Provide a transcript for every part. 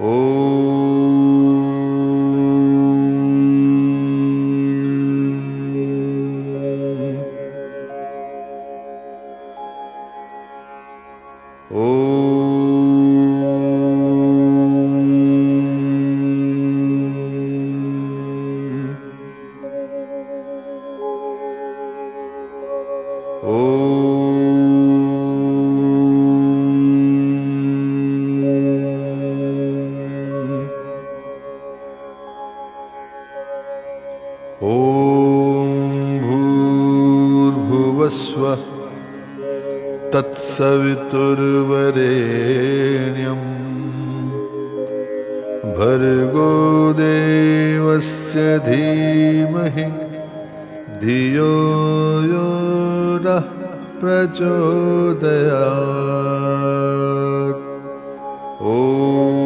Oh. तत्सवितुर्वरेण्यम् भर्गो देवस्य धीमहि धियो यो नः प्रचोदया ओ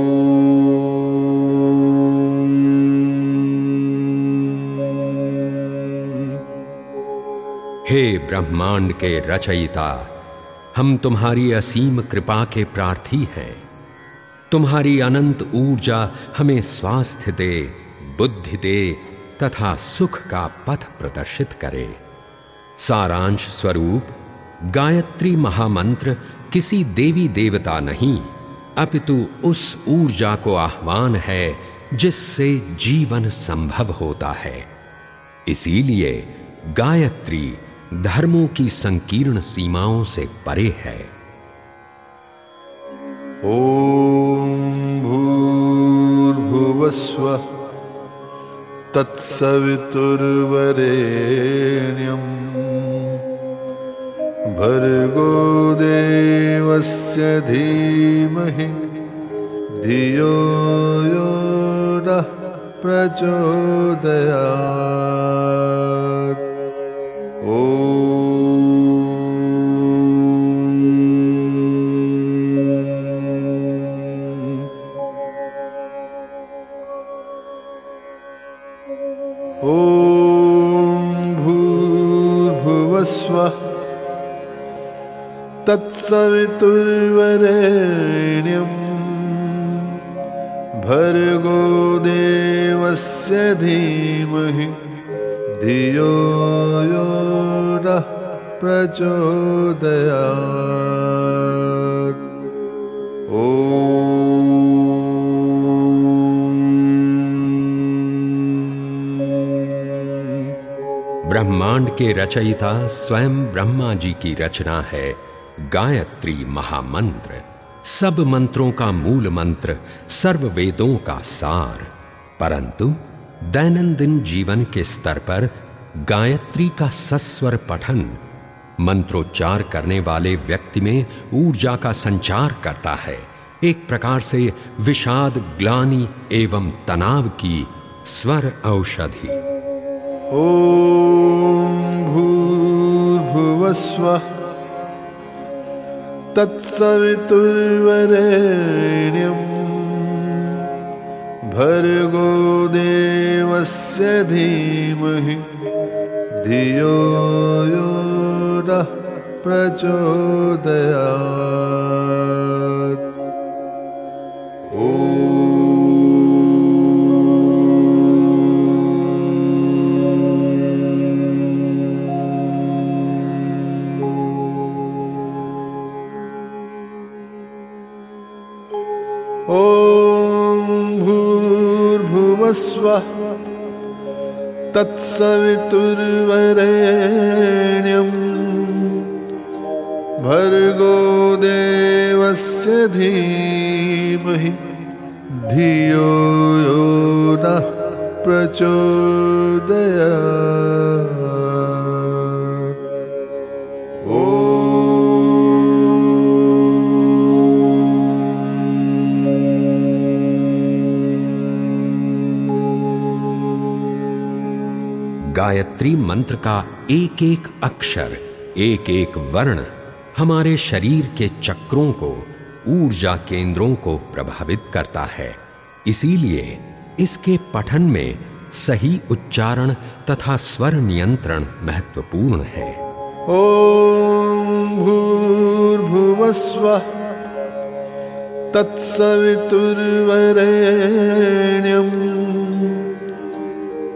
हे ब्रह्मांड के रचयिता, हम तुम्हारी असीम कृपा के प्रार्थी हैं। तुम्हारी अनंत ऊर्जा हमें स्वास्थ्य दे, बुद्धि दे, तथा सुख का पथ प्रदर्शित करे। सारांश स्वरूप, गायत्री महामंत्र, किसी देवी देवता नहीं, अपितु उस ऊर्जा को आह्वान है, जिससे जीवन संभव होता है। इसीलिए गायत्री धर्मों की संकीर्ण सीमाओं से परे है। ॐ भूर्भुवस्व तत्सवितुर्वरेण्यम्। भर्गो देवस्य धीमहि धियो यो नः प्रचोदयात्। भूर्भुवस्व तत्सवितुर्वरेण्यम् भर्गो देवस्य धीमहि धियो यो नः प्रचोदयात् ब्रह्मांड के रचयिता स्वयं ब्रह्मा जी की रचना है गायत्री महामंत्र। सब मंत्रों का मूल मंत्र, सर्व वेदों का सार। परंतु दैनंदिन जीवन के स्तर पर गायत्री का सस्वर पठन, मंत्रोच्चार करने वाले व्यक्ति में ऊर्जा का संचार करता है। एक प्रकार से विषाद ग्लानि एवं तनाव की स्वर औषधि। ॐ भूर्भुवस्व तत्सवितुर्वरेण्यम् भर्गो देवस्य धीमहि धियो यो नः प्रचोदयात् ॐ भूर्भुवस्व तत्सवितुर्वरेण्यम् भर्गो देवस्य धीमहि धियो यो नः प्रचोदयात् गायत्री मंत्र का एक एक अक्षर एक एक वर्ण हमारे शरीर के चक्रों को, ऊर्जा केंद्रों को प्रभावित करता है। इसीलिए इसके पठन में सही उच्चारण तथा स्वर नियंत्रण महत्वपूर्ण है। ॐ भूर्भुवस्वः तत्सवितुर्वरेण्यम्।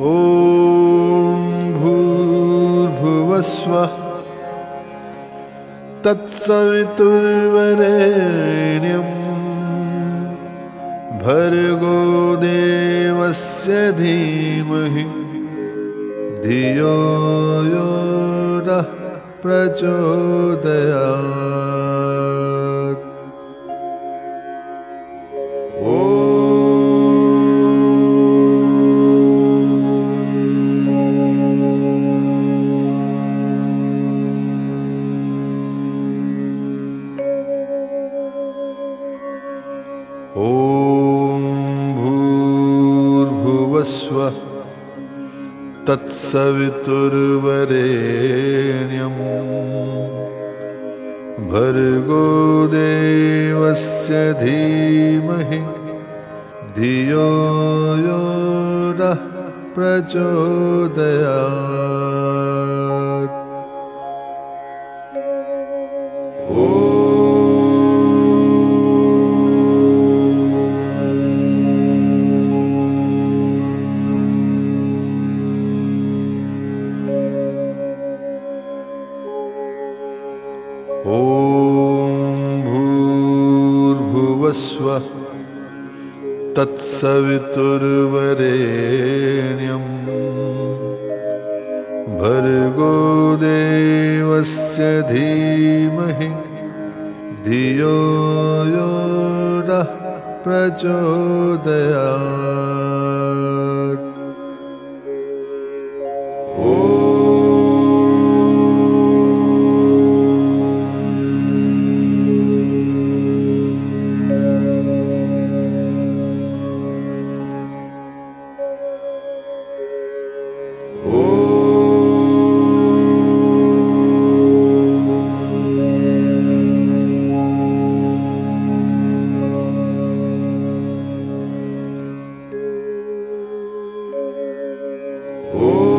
ॐ भूर्भुवस्वः। तत्सवितुर्वरेण्यम् भर्गो देवस्य धीमहि। धियो यो नः प्रचोदयात् तत्सवितुर्वरेण्यम्। भर्गो देवस्य धीमहि धियो यो नः प्रचोदयात्। ॐ भूर्भुवस्वः तत्सवितुर्वरेण्यम् भर्गो देवस्य धीमहि धियो यो नः प्रचोदयात् Oh.